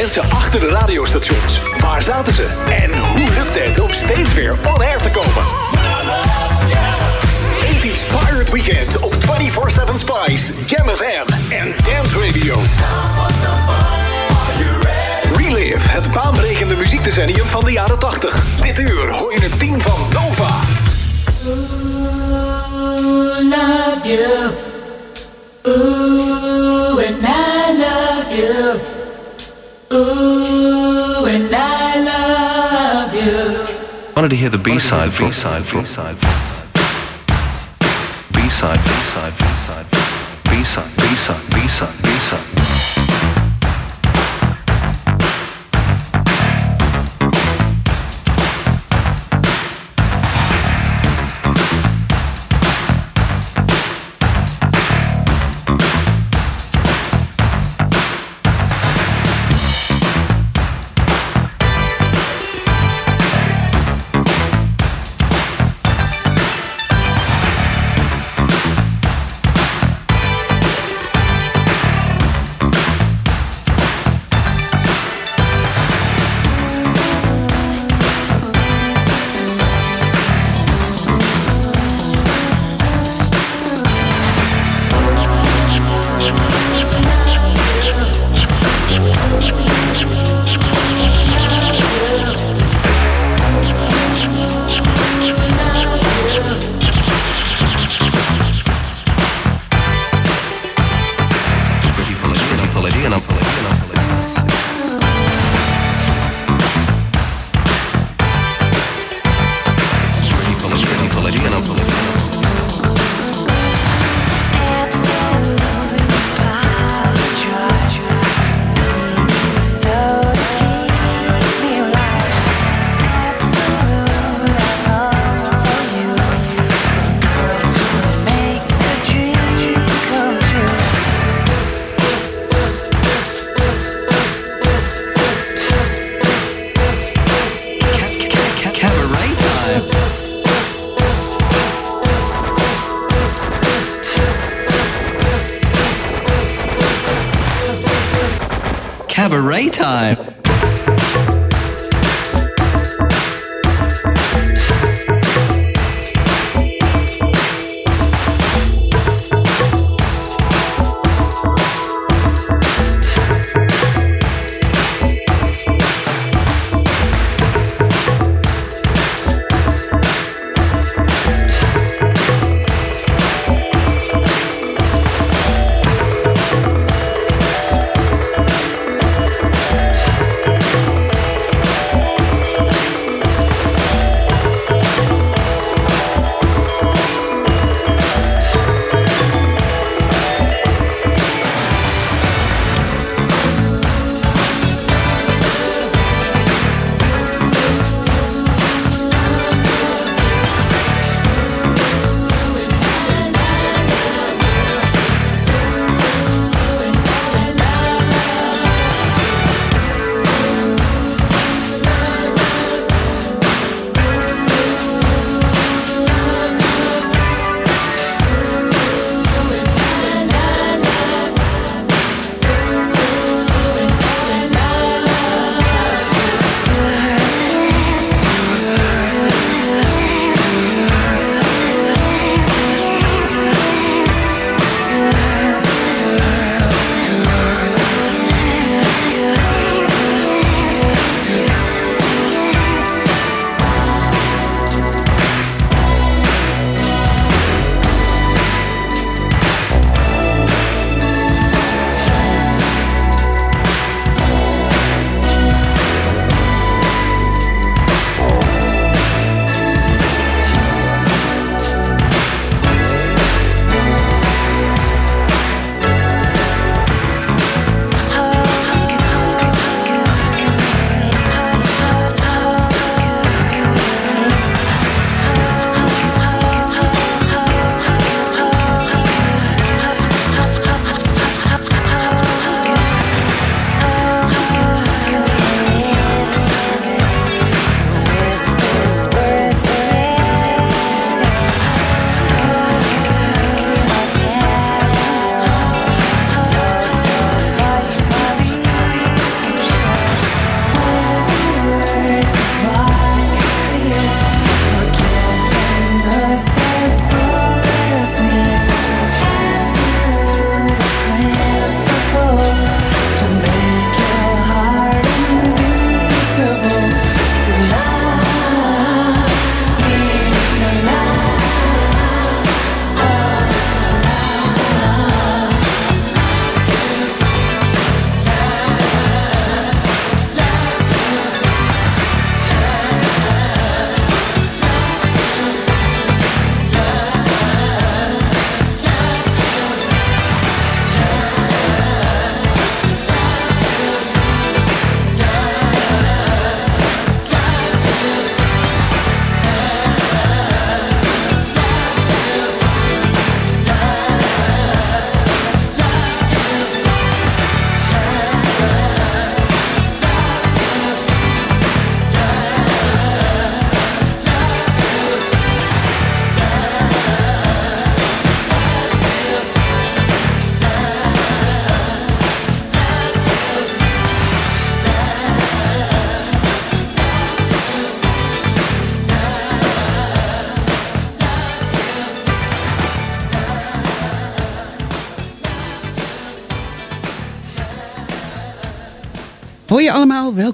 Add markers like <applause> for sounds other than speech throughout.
mensen achter de radiostations? Waar zaten ze? En hoe lukte het om steeds weer on air te komen? 80s Pirate Weekend op 24-7 Spice, Jam FM en Dance Radio. Relive, het baanbrekende muziekdecennium van de jaren 80. Dit uur hoor je het team van Nova. love you. Ooh, and I love you. Ooh, and I love you. wanted to hear the B-side, B-side, B-side. B-side, B-side, B-side. B-side, B-side, B-side, B-side.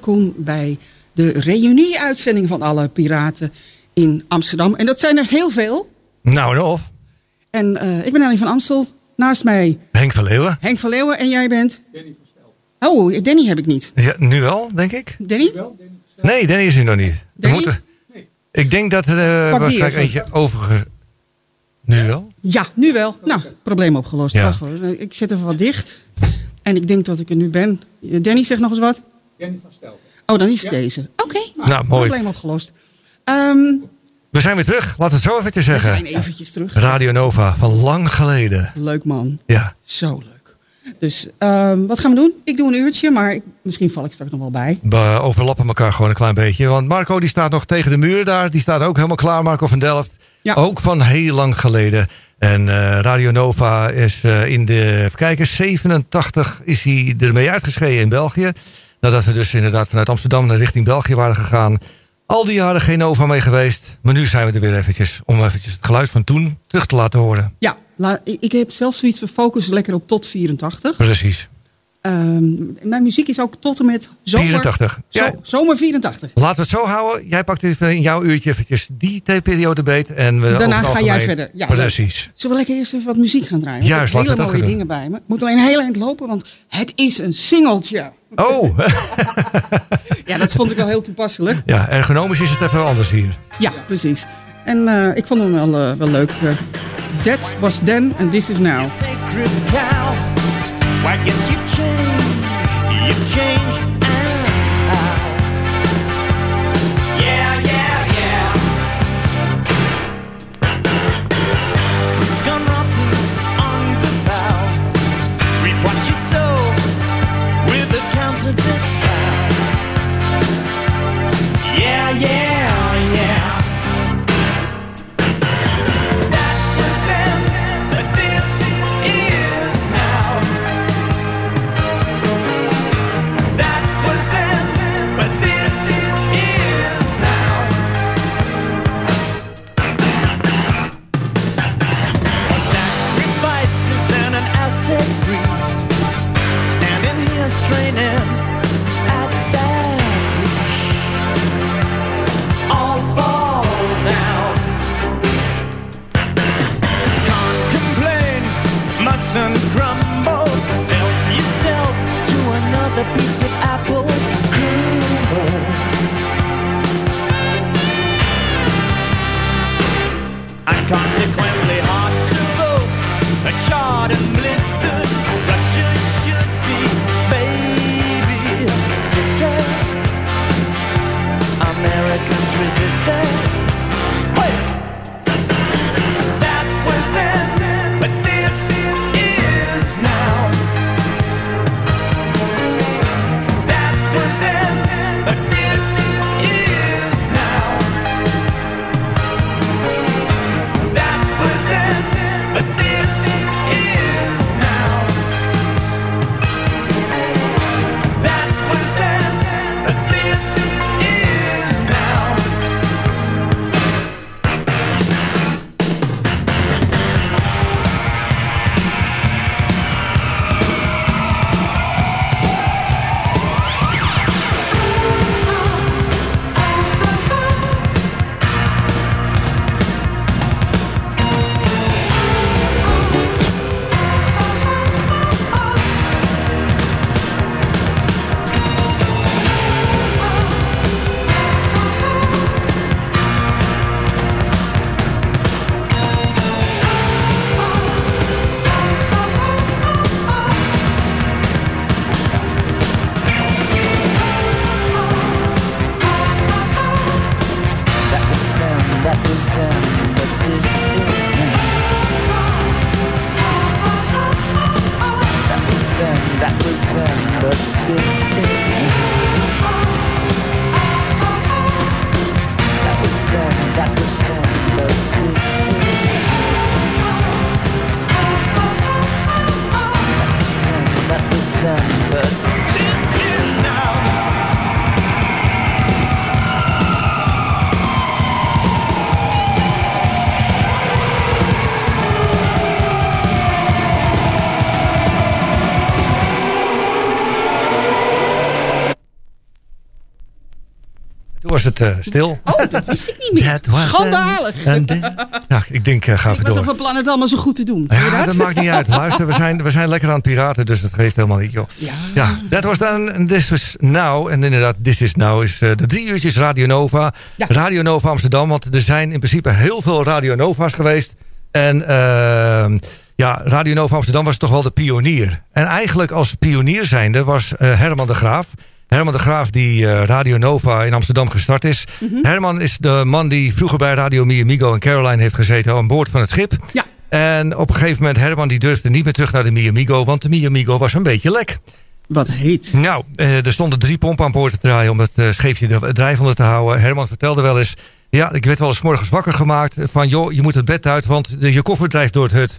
Welkom bij de reunie-uitzending van alle piraten in Amsterdam. En dat zijn er heel veel. Nou en of. En eh, ik ben Ellie van Amstel. Naast mij Henk van Leeuwen. Henk van Leeuwen en jij bent? Danny van Stel. Oh, Danny heb ik niet. Ja, nu wel, denk ik. Danny? Nee, Danny is hier nog niet. Danny? moeten- Ik denk dat er die waarschijnlijk even. eentje over... Nu wel? Ja, nu wel. Nou, probleem opgelost. Ja. Wacht. Ik zet even wat dicht. En ik denk dat ik er nu ben. Danny zegt nog eens wat. Danny van Stel. Oh, dan is het deze. Oké, Nou, mooi. probleem opgelost. Ehm, We zijn weer terug. Laat het zo eventjes we zeggen. zijn eventjes terug. Radio Nova van lang geleden. Leuk man. Ja. Zo leuk. Dus ehm, wat gaan we doen? Ik doe een uurtje, maar ik, misschien val ik straks nog wel bij. We overlappen elkaar gewoon een klein beetje. Want Marco die staat nog tegen de muur daar. Die staat ook helemaal klaar, Marco van Delft. Ja. Ook van heel lang geleden. En eh, Radio Nova is eh, in de, even kijken, 87 is hij ermee uitgeschreven in België. Nadat we dus inderdaad vanuit Amsterdam naar richting België waren gegaan. Al die jaren geen Nova mee geweest. Maar nu zijn we er weer eventjes om eventjes het geluid van toen terug te laten horen. Ja, ik, heb zelf zoiets, we focussen lekker op tot 84. Precies. Ehm, mijn muziek is ook tot en met zomer, 84. zo- Ja. zomer 84. Laten we het zo houden. Jij pakt even in jouw uurtje eventjes die periode beet. En we Daarna ga jij verder. Ja, Precies. Zullen we lekker eerst even wat muziek gaan draaien? Juist, ik heb hele mooie dingen bij me. Ik moet alleen heel eind lopen, want het is een singeltje. Oh, <laughs> Ja, dat vond ik wel heel toepasselijk. ja, ergonomisch is het even anders hier. Ja, precies. En eh, ik vond hem wel, eh, wel leuk. eh. That was then and this is now. Consequently, hearts of oak are charred and blistered. Russia should be. Americans. Het eh, stil. Oh, dat wist ik niet meer. Was Schandalig. ik denk, eh, ga Ik was door. nog van plan het allemaal zo goed te doen. Ja, dat maakt niet uit. Luister, we zijn, we zijn lekker aan het piraten, dus dat geeft helemaal niet, joh. Ja. Ja, dat was dan This Was Now. En inderdaad, This Is Now is eh, de drie uurtjes Radio Nova. Ja. Radio Nova Amsterdam, want er zijn in principe heel veel Radio Nova's geweest. En ehm, ja, Radio Nova Amsterdam was toch wel de pionier. En eigenlijk als pionier zijnde was Herman de Graaf. Herman de Graaf die eh, Radio Nova in Amsterdam gestart is. Mhm. Herman is de man die vroeger bij Radio Mi Amigo en Caroline heeft gezeten aan boord van het schip. Ja. En op een gegeven moment, Herman die durfde niet meer terug naar de Mi Amigo, want de Mi Amigo was een beetje lek. Wat heet. Nou, eh, er stonden drie pompen aan boord te draaien om het eh, scheepje de- drijvende te houden. Herman vertelde wel eens, ja, ik werd wel eens morgens wakker gemaakt van, joh, je moet het bed uit, want de- je koffer drijft door het hut.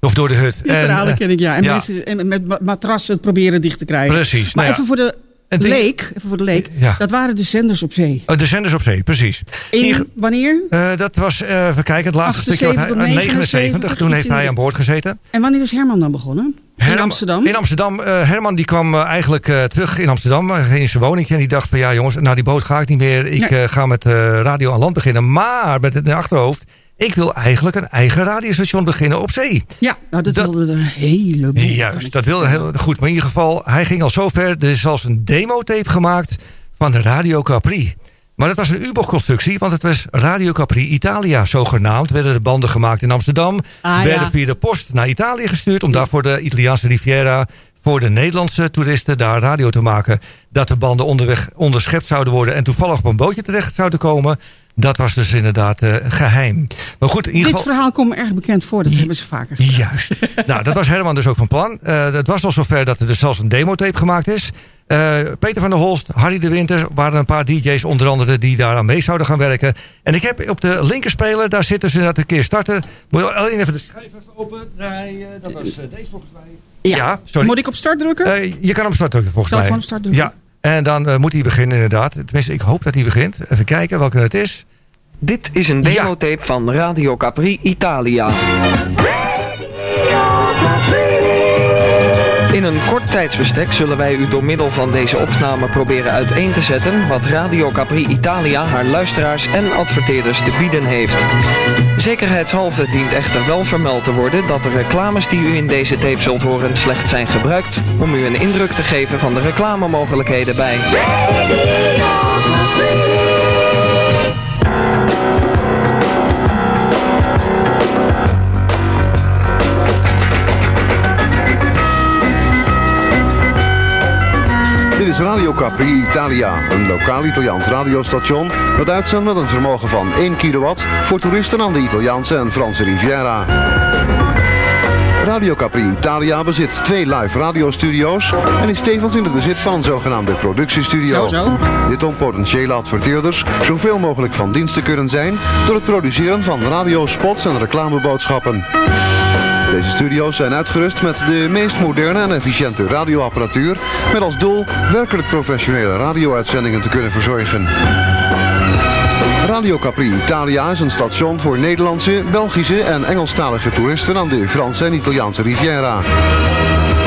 Of door de hut. Die verhalen eh, ken ik, ja. En ja. mensen en met ma- matrassen het proberen dicht te krijgen. Precies. Maar nou ja. even voor de Die- leek, even voor de leek. Ja. Dat waren de zenders op zee. Oh, de zenders op zee, precies. In, wanneer? eh, dat was, even kijken, het laatste stukje. wat hij- 78, eh, 79, toen heeft hij de- aan boord gezeten. En wanneer is Herman dan begonnen? in Amsterdam? In Amsterdam. Herman die kwam eigenlijk terug in Amsterdam. ging in zijn woningje. En die dacht van ja jongens, naar die boot ga ik niet meer. Ik Nee. ga met radio aan land beginnen. Maar met het in het achterhoofd. Ik wil eigenlijk een eigen radiostation beginnen op zee. ja, nou dat, dat- wilde er een heleboel. Juist, ik dat wilde heel goed. Maar in ieder geval, hij ging al zover. Er is zelfs een demotape gemaakt van de Radio Capri. Maar dat was een U-bochtconstructie, want het was Radio Capri Italia zogenaamd. Werden de banden gemaakt in Amsterdam. Ah, werden ja. via de post naar Italië gestuurd... om daar voor de Italiaanse Riviera... voor de Nederlandse toeristen daar radio te maken. Dat de banden onderweg onderschept zouden worden... en toevallig op een bootje terecht zouden komen. Dat was dus inderdaad eh, geheim. Maar goed, in ieder Dit geval... verhaal komt erg bekend voor. Dat hebben ze vaker gedaan. Juist. nou, dat was Herman dus ook van plan. Eh, het was al zover dat er dus zelfs een demotape gemaakt is. Eh, Peter van der Holst, Harry de Winter waren een paar DJ's onder andere die daar aan mee zouden gaan werken. En ik heb op de linkerspeler, daar zitten ze dat een keer starten. Moet je alleen even de schijf even. Dat was deze volgens mij. Ja, sorry. Moet ik op start drukken? Je kan hem start drukken volgens Zal ik mij. gewoon op start drukken? Ja, en dan moet hij beginnen inderdaad. Tenminste, ik hoop dat hij begint. Even kijken welke het is. Dit is een Ja. demotape van Radio Capri Italia. In een kort tijdsbestek zullen wij u door middel van deze opname proberen uiteen te zetten wat Radio Capri Italia haar luisteraars en adverteerders te bieden heeft. Zekerheidshalve dient echter wel vermeld te worden dat de reclames die u in deze tape zult horen slechts zijn gebruikt om u een indruk te geven van de reclamemogelijkheden bij is Radio Capri Italia, een lokaal Italiaans radiostation dat uitzendt met een vermogen van 1 kilowatt voor toeristen aan de Italiaanse en Franse Riviera. Radio Capri Italia bezit twee live radiostudio's en is tevens in het bezit van een zogenaamde productiestudio. Zo, zo. Dit om potentiële adverteerders zoveel mogelijk van dienst te kunnen zijn door het produceren van radiospots en reclameboodschappen. Deze studio's zijn uitgerust met de meest moderne en efficiënte radioapparatuur met als doel werkelijk professionele radio-uitzendingen te kunnen verzorgen. Radio Capri Italia is een station voor Nederlandse, Belgische en Engelstalige toeristen aan de Franse en Italiaanse Riviera.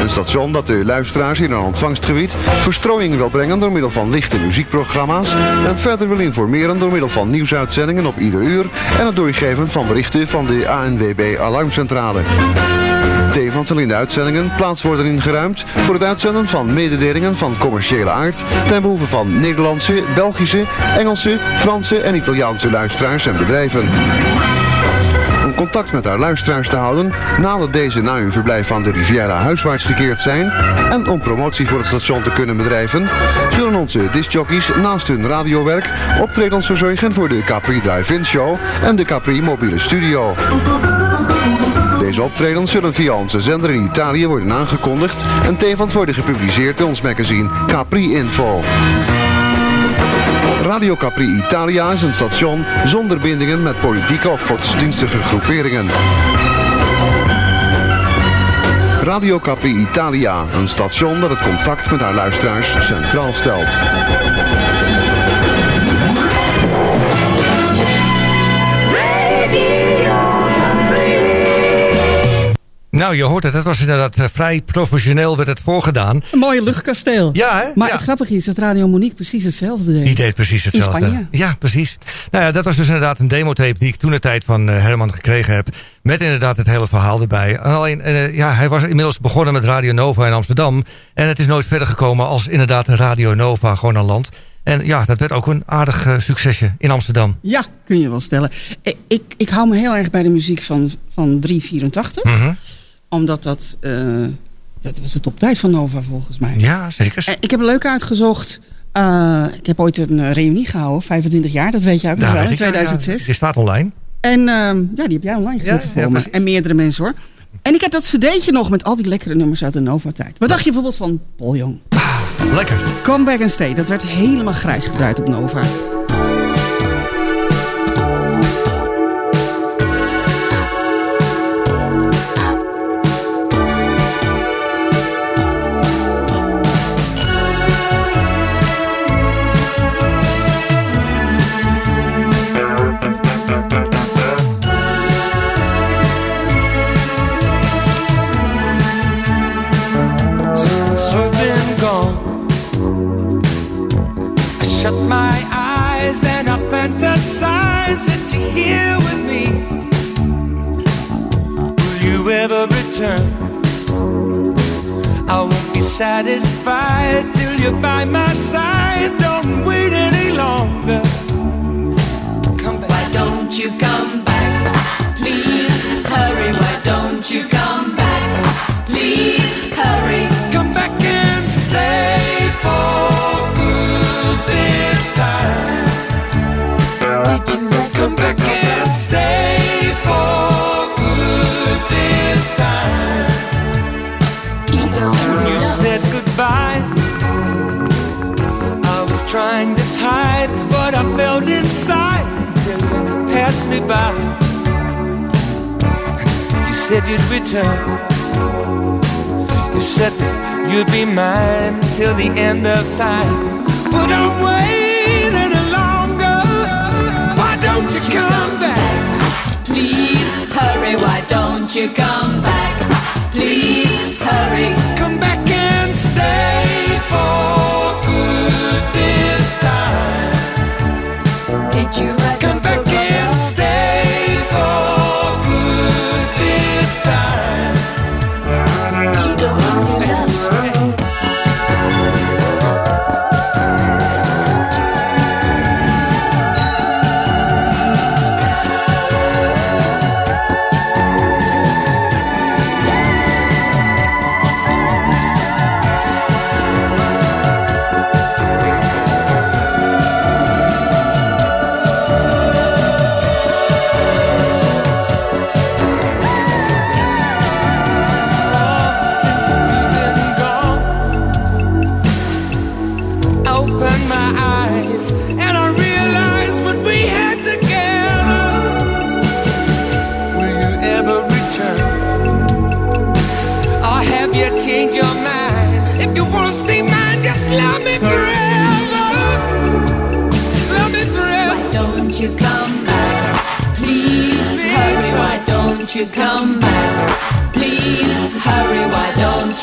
Een station dat de luisteraars in een ontvangstgebied verstrooiing wil brengen door middel van lichte muziekprogramma's en verder wil informeren door middel van nieuwsuitzendingen op ieder uur en het doorgeven van berichten van de ANWB Alarmcentrale. Tevens zal in de uitzendingen plaats worden ingeruimd voor het uitzenden van mededelingen van commerciële aard ten behoeve van Nederlandse, Belgische, Engelse, Franse en Italiaanse luisteraars en bedrijven. Contact met haar luisteraars te houden nadat deze na hun verblijf aan de Riviera huiswaarts gekeerd zijn en om promotie voor het station te kunnen bedrijven, zullen onze discjockeys naast hun radiowerk optredens verzorgen voor de Capri Drive-In Show en de Capri Mobiele Studio. Deze optredens zullen via onze zender in Italië worden aangekondigd en tevens worden gepubliceerd in ons magazine Capri Info. Radio Capri Italia is een station zonder bindingen met politieke of godsdienstige groeperingen. Radio Capri Italia, een station dat het contact met haar luisteraars centraal stelt. Nou, je hoort het. Het was inderdaad eh, vrij professioneel werd het voorgedaan. Een mooie luchtkasteel. Ja, hè? Maar Ja. het grappige is dat Radio Monique precies hetzelfde deed. Die deed precies hetzelfde. Spanje. Ja, precies. Nou ja, dat was dus inderdaad een demotape die ik toen de tijd van eh, Herman gekregen heb. Met inderdaad het hele verhaal erbij. En Alleen, eh, ja, hij was inmiddels begonnen met Radio Nova in Amsterdam. En het is nooit verder gekomen als inderdaad Radio Nova gewoon aan land. En ja, dat werd ook een aardig succesje in Amsterdam. Ja, kun je wel stellen. Ik, ik, ik hou me heel erg bij de muziek van, van 384. Mhm. Omdat dat... eh, dat was de toptijd van Nova volgens mij. Ja, zeker. En ik heb een leuk uitgezocht. Eh, ik heb ooit een eh, reunie gehouden, 25 jaar, dat weet je ook nog wel, in ik, ja, ja. 2006. Die staat online. En ehm, ja, die heb jij online gezet Ja, voor ja, me. precies. En meerdere mensen hoor. En ik heb dat cd'tje nog met al die lekkere nummers uit de Nova-tijd. Wat dacht je bijvoorbeeld van Paul Jong? Lekker. Come Back and Stay, dat werd helemaal grijs gedraaid op Nova. Return? I won't be satisfied till you're by my side. Don't wait any longer. Come back. Why don't you come felt until you passed me by. You said you'd return. You said that you'd be mine till the end of time. But I'm waiting longer. Why don't you come back? Please hurry. Why don't you come back? Please hurry.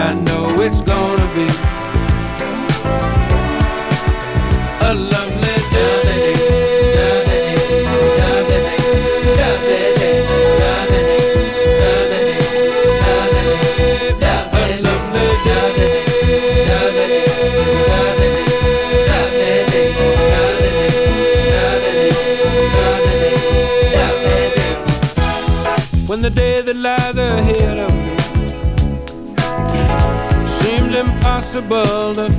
I know impossible to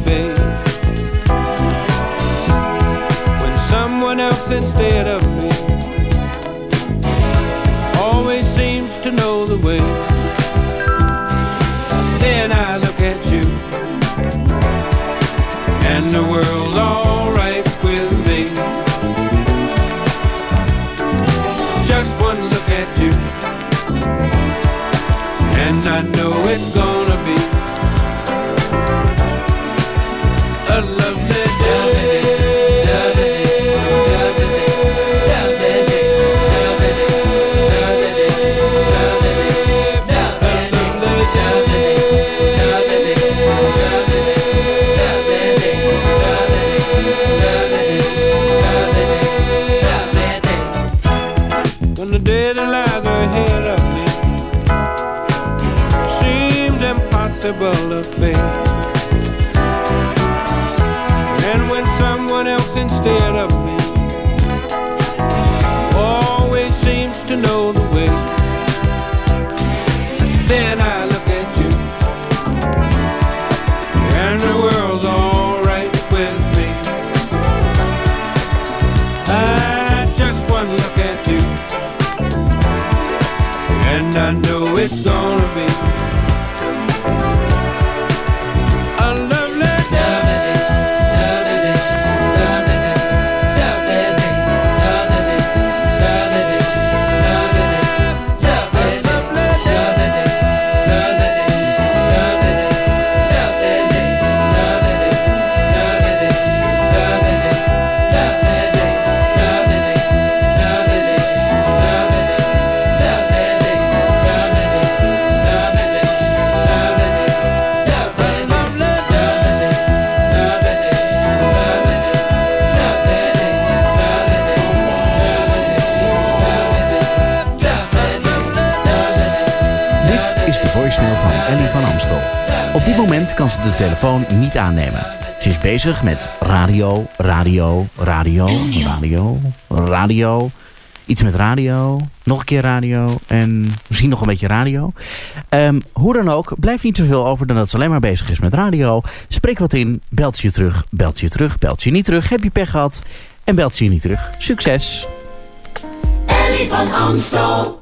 telefoon niet aannemen. Ze is bezig met radio, radio, radio, radio, radio. Iets met radio, nog een keer radio en misschien nog een beetje radio. Ehm, hoe dan ook, blijf niet zoveel over dan dat ze alleen maar bezig is met radio. Spreek wat in, belt ze je terug, belt ze je terug, belt ze je niet terug. Heb je pech gehad en belt ze je niet terug. Succes! Ellie van Amstel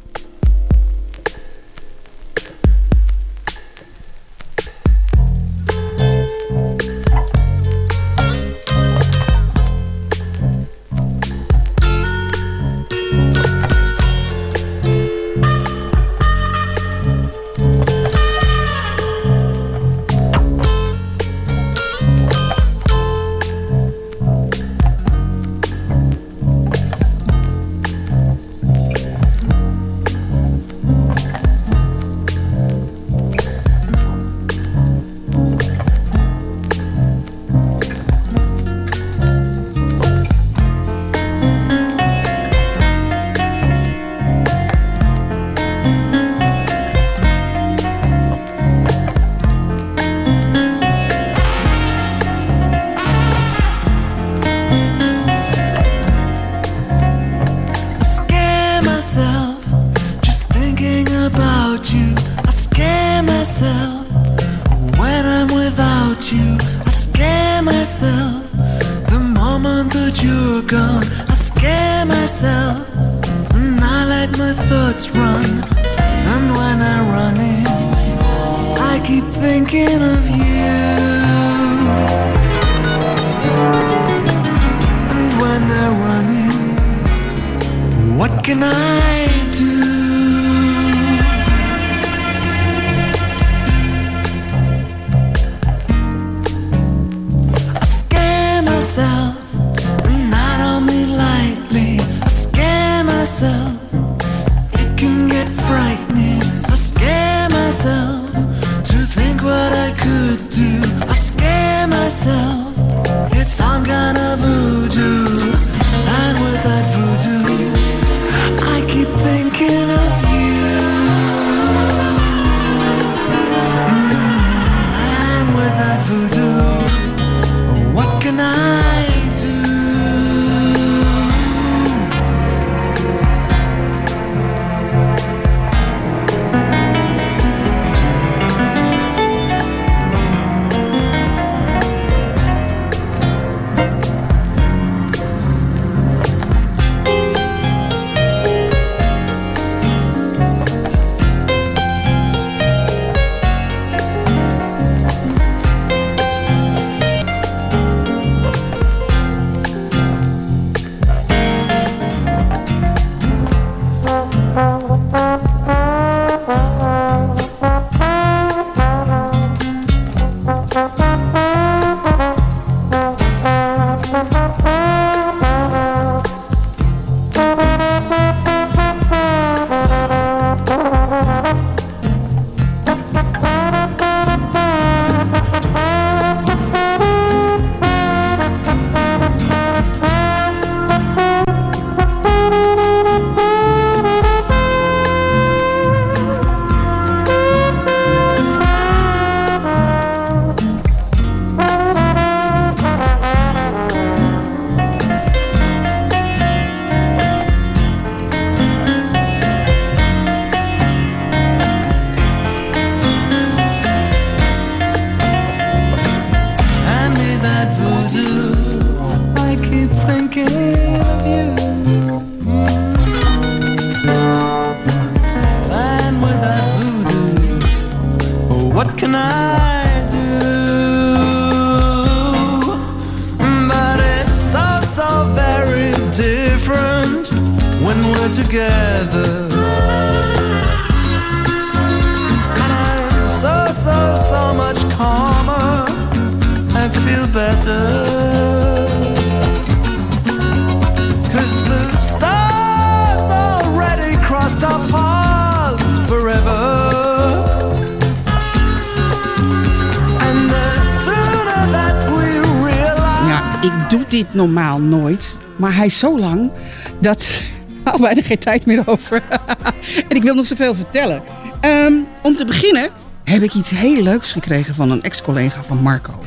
Ja, ik doe dit normaal nooit. Maar hij is zo lang dat <laughs> hou bijna geen tijd meer over. <laughs> en ik wil nog zoveel vertellen. Ehm, om te beginnen heb ik iets heel leuks gekregen van een ex-collega van Marco.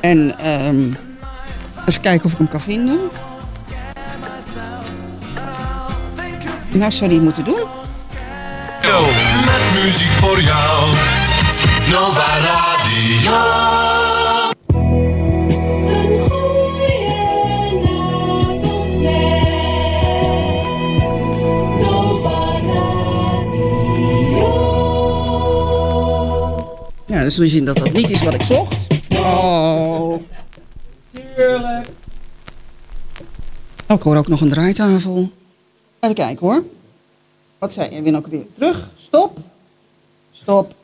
En ehm, even kijken of ik hem kan vinden. Nou, zou die moeten doen? Radio. Dan zul je zien dat dat niet is wat ik zocht. Oh, tuurlijk. Oh, ik hoor ook nog een draaitafel. Even kijken hoor. Wat zei je? Win ook weer terug. Stop. Stop.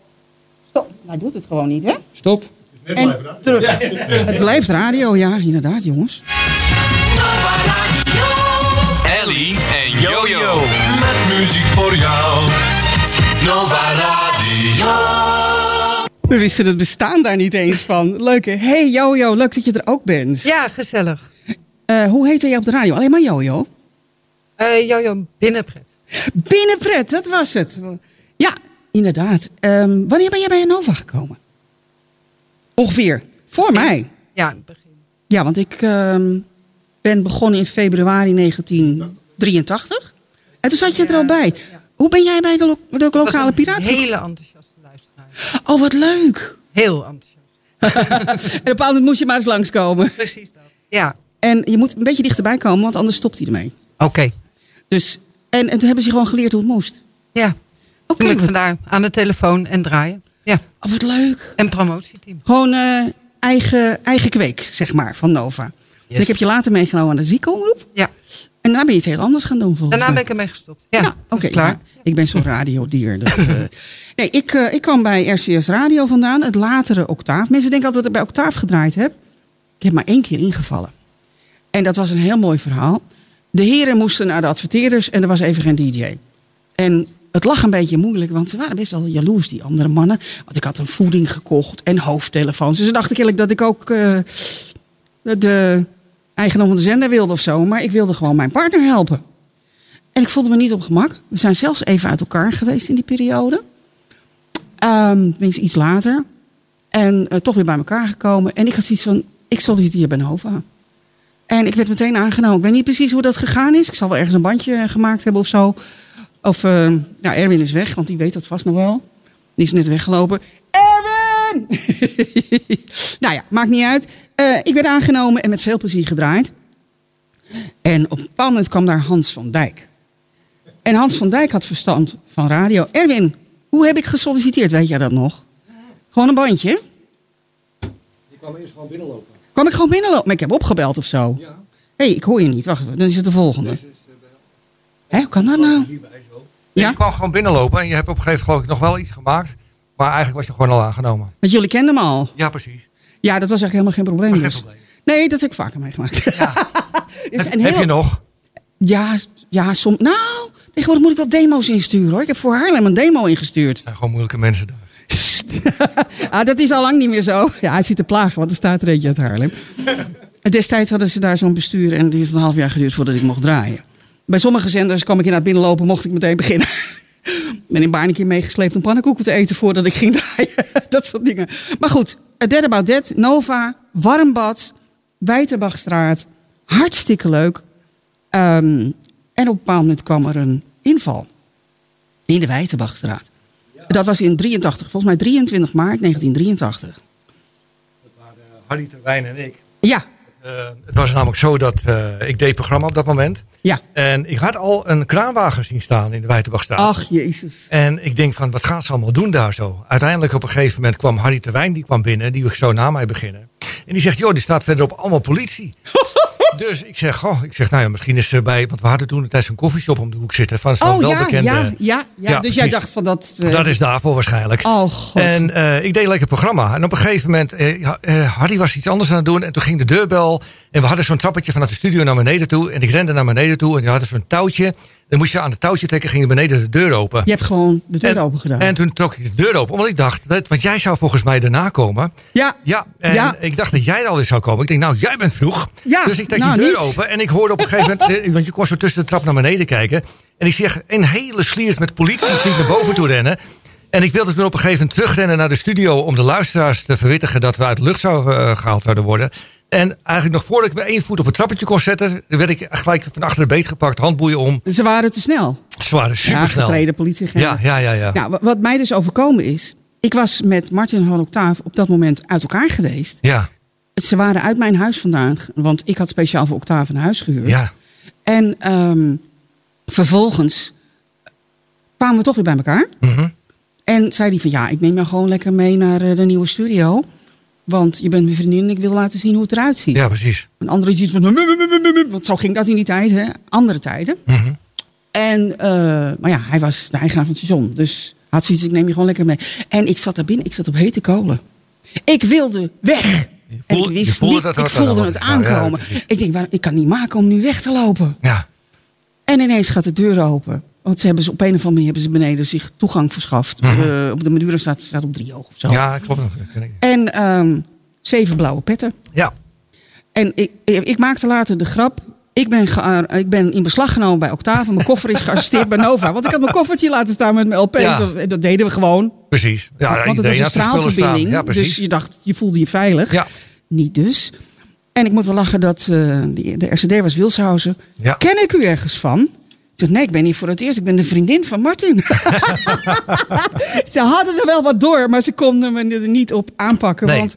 Stop. Hij doet het gewoon niet, hè? Stop. En terug. Het blijft radio, ja, inderdaad, jongens. Ellie en Jojo. Met muziek voor jou. Nova Radio. We wisten het bestaan daar niet eens van. Leuk, hè? Hey Jojo, leuk dat je er ook bent. Ja, gezellig. Eh, hoe heette jij op de radio? Alleen maar Jojo? Eh Jojo, binnenpret. Binnenpret, dat was het. Ja, inderdaad. Ehm, wanneer ben jij bij Nova gekomen? Ongeveer. Voor mij. Ja, in het begin. Ja, want ik ehm, ben begonnen in februari 1983. En toen zat je er al bij. Hoe ben jij bij de, lo- de lokale piraten? hele enthousiaste luisteraar. Oh, wat leuk. Heel enthousiast. <laughs> en op een bepaald moment moest je maar eens langskomen. Precies dat. Ja. En je moet een beetje dichterbij komen, want anders stopt hij ermee. Oké. Dus, en, en toen hebben ze gewoon geleerd hoe het moest. Ja. Oké, wat- vandaar aan de telefoon en draaien. Ja. Oh, wat leuk. En promotieteam. Gewoon eh, eigen, eigen kweek, zeg maar, van Nova. En ik heb je later meegenomen aan de ziekenomroep. Ja. En daarna ben je iets heel anders gaan doen volgens Daarna ben ik ermee gestopt. Ja, Ja, oké. klaar. ja. ik ben zo'n radiodier. Dat, <laughs> eh. nee, ik, eh, ik kwam bij RCS Radio vandaan, het latere Octaaf. Mensen denken altijd dat ik bij Octaaf gedraaid heb. Ik heb maar één keer ingevallen. En dat was een heel mooi verhaal. De heren moesten naar de adverteerders en er was even geen DJ. En het lag een beetje moeilijk, want ze waren best wel jaloers, die andere mannen. Want ik had een voeding gekocht en hoofdtelefoons. Dus ze dachten eerlijk dat ik ook eh, de eigenaar van de zender wilde of zo. Maar ik wilde gewoon mijn partner helpen. En ik voelde me niet op gemak. We zijn zelfs even uit elkaar geweest in die periode. Ehm tenminste iets later. En eh, toch weer bij elkaar gekomen. En ik had zoiets van, ik solliciteer bij Nova. En ik werd meteen aangenomen. Ik weet niet precies hoe dat gegaan is. Ik zal wel ergens een bandje gemaakt hebben of zo. Of, ja, Erwin is weg, want die weet dat vast nog wel. Die is net weggelopen. Erwin! <laughs> nou ja, maakt niet uit. Eh, ik werd aangenomen en met veel plezier gedraaid. En op een bepaald moment kwam daar Hans van Dijk. En Hans van Dijk had verstand van radio. Erwin, hoe heb ik gesolliciteerd? Weet jij dat nog? Gewoon een bandje? Je kwam eerst gewoon binnenlopen. Kwam ik gewoon binnenlopen? Maar ik heb opgebeld of zo. Ja. Hé, hey, ik hoor je niet. Wacht even, dan is het de volgende. Hé, hoe kan dat nou? Ja? Je kwam gewoon binnenlopen en je hebt op een gegeven moment geloof ik nog wel iets gemaakt. Maar eigenlijk was je gewoon al aangenomen. Want jullie kenden me al. Ja, precies. Ja, dat was eigenlijk helemaal geen probleem. Maar geen dus. probleem. Nee, dat heb ik vaker meegemaakt. Een <laughs> Heb heel- je nog? Ja, ja soms. Nou, tegenwoordig moet ik wel demo's insturen hoor. Ik heb voor Haarlem een demo ingestuurd. zijn gewoon moeilijke mensen daar. <laughs> ah, dat is al lang niet meer zo. Ja, hij zit te plagen, want er staat er eentje uit Haarlem. <laughs> Destijds hadden ze daar zo'n bestuur en die heeft een half jaar geduurd voordat ik mocht draaien. Bij sommige zenders kwam ik in naar binnen lopen, mocht ik meteen beginnen. ben in keer meegesleept om pannenkoeken te eten voordat ik ging draaien. dat soort dingen. Maar goed, a Dead About Dead, Nova, Warmbad, Wijterbachstraat. Hartstikke leuk. Ehm, en op een bepaald moment kwam er een inval. In de Wijterbachstraat. Dat was in 83, volgens mij 23 maart 1983. Harry Terwijn en ik. Ja, Eh, het was namelijk zo dat eh, ik deed programma op dat moment. ja. En ik had al een kraanwagen zien staan in de Wijtenbachstraat. Ach, jezus. En ik denk van, wat gaan ze allemaal doen daar zo? Uiteindelijk op een gegeven moment kwam Harry Terwijn, die kwam binnen, die zo na mij beginnen. En die zegt, joh, die staat verderop allemaal politie. <laughs> dus ik zeg, goh, ik zeg, nou ja, misschien is ze bij, want we hadden toen tijdens een koffieshop om de hoek zitten van zo'n Oh welbekende. ja, ja, ja. Ja, Dus jij dacht van dat... eh, Dat is daarvoor waarschijnlijk. Oh, god. En eh, ik deed lekker programma. En op een gegeven moment, eh, Harry was iets anders aan het doen. En toen ging de deurbel. En we hadden zo'n trappetje vanuit de studio naar beneden toe. En ik rende naar beneden toe. En die hadden zo'n touwtje. Dan moest je aan het touwtje trekken, ging er beneden de deur open. Je hebt gewoon de deur En- open gedaan. En toen trok ik de deur open. Omdat ik dacht, dat, want jij zou volgens mij daarna komen. ja, Ja, en Ja. ik dacht dat jij alweer zou komen. Ik denk, nou, jij bent vroeg. Ja, dus ik trek nou, die deur niet. open. En ik hoorde op een gegeven moment, eh, want je kon zo tussen de trap naar beneden kijken. En ik zeg een hele sliers met politie zie ik naar boven toe rennen. En ik wilde toen op een gegeven moment terugrennen naar de studio om de luisteraars te verwittigen dat we uit de lucht zou, eh, gehaald zouden worden. En eigenlijk nog voordat ik me één voet op het trappetje kon zetten, werd ik gelijk van achter de beet gepakt, handboeien om. ze waren te snel. Ze waren Ja, supersnel. getreden politieagenten. Ja, ja, ja, ja. Nou, wa- wat mij dus overkomen is... Ik was met Martin van Octaaf op dat moment uit elkaar geweest. Ja, Ze waren uit mijn huis vandaan. Want ik had speciaal voor Octaaf een huis gehuurd. ja. En ehm, vervolgens kwamen we toch weer bij elkaar. Mhm. En zei hij van ja, ik neem jou gewoon lekker mee naar eh, de nieuwe studio. Want je bent mijn vriendin en ik wil laten zien hoe het eruit ziet. ja precies. Een andere iets van... Want zo ging dat in die tijd, hè. Andere tijden. Mhm. En, eh, maar ja, hij was de eigenaar van het station. Dus had zoiets, ik neem je gewoon lekker mee. En ik zat daar binnen, ik zat op hete kolen. Ik wilde weg. En ik wist voelde niet, ik voelde de het. Ja, ja, aankomen. ik denk, ik kan niet maken om nu weg te lopen. Ja, En ineens gaat de deur open. Want ze hebben ze op een of andere manier hebben ze beneden zich toegang verschaft. Mhm. Eh, op de Madura staat, staat op drie ogen of zo. ja klopt. En ehm, zeven blauwe petten. Ja, En ik, ik, maakte later de grap. Ik ben, ge- ik ben in beslag genomen bij Octave. Mijn koffer is gearresteerd bij Nova. Want ik had mijn koffertje laten staan met mijn LP's. Ja. Dat, dat deden we gewoon. precies. Ja, want het was een straalverbinding. Ja, dus je dacht, je voelde je veilig. Ja. Niet dus. En ik moet wel lachen dat eh, de RCD was Wilshausen. Ja. Ken ik u ergens van? Ik zeg, nee, ik ben hier voor het eerst. Ik ben de vriendin van Martin. <laughs> ze hadden er wel wat door, maar ze konden me er niet op aanpakken. Nee. Want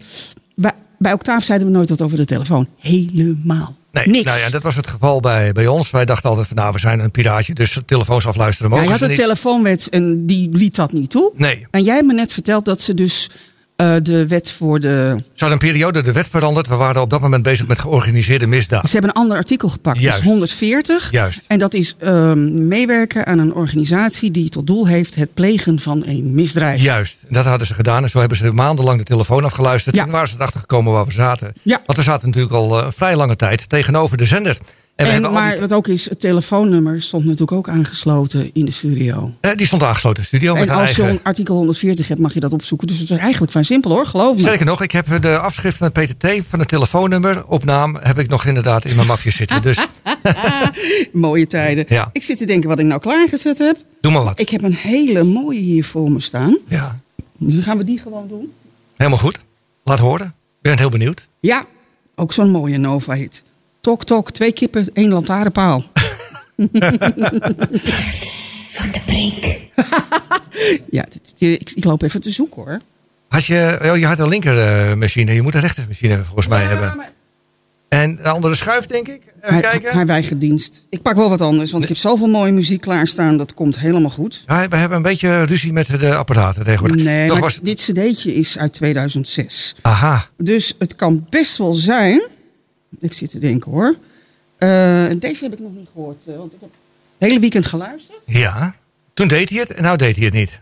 bij, bij Octave zeiden we nooit wat over de telefoon. Helemaal Nee, Niks. Nou ja, dat was het geval bij, bij ons. Wij dachten altijd van nou, we zijn een piraatje, dus telefoons afluisteren Ja, mogen je had een niet. telefoonwet en die liet dat niet toe. Nee. En jij hebt me net verteld dat ze dus eh, de wet voor de... Ze hadden een periode de wet veranderd. We waren op dat moment bezig met georganiseerde misdaad. Ze hebben een ander artikel gepakt, Juist. dus 140. Juist. En dat is ehm, meewerken aan een organisatie die tot doel heeft het plegen van een misdrijf. Juist, dat hadden ze gedaan. En zo hebben ze maandenlang de telefoon afgeluisterd. Ja. En waren ze erachter gekomen waar we zaten. Ja. Want we zaten natuurlijk al eh, vrij lange tijd tegenover de zender. En, maar die, wat ook is, het telefoonnummer stond natuurlijk ook aangesloten in de studio. eh, die stond aangesloten in de studio en als je een artikel 140 hebt, mag je dat opzoeken. Dus het is eigenlijk vrij simpel hoor, geloof me. Sterker nog, ik heb de afschrift van het PTT van het telefoonnummer op naam... heb ik nog inderdaad in mijn mapje zitten. Dus <laughs> Mooie tijden. Ja. Ik zit te denken wat ik nou klaargezet heb. doe maar wat. Ik heb een hele mooie hier voor me staan. Ja, Dus dan gaan we die gewoon doen. helemaal goed. Laat horen. Ik ben heel benieuwd. Ja, ook zo'n mooie Nova-hit. Tok, tok, twee kippen, één lantaarnpaal. <laughs> Van de brink. <laughs> ja, dit- dit- ik, ik loop even te zoeken hoor. Had je, oh, je had een linkermachine. Je moet een rechtermachine volgens mij hebben. En een andere schuif, denk ik. Even Hij, kijken. hij weigert dienst. Ik pak wel wat anders, want ik heb zoveel mooie muziek klaarstaan. Dat komt helemaal goed. Ja, we hebben een beetje ruzie met de apparaten tegenwoordig. Nee, maar was... dit cd'tje is uit 2006. Aha. Dus het kan best wel zijn. Ik zit te denken hoor. Eh, deze heb ik nog niet gehoord. eh, want ik heb het hele weekend geluisterd. Ja. Toen deed hij het en nou deed hij het niet.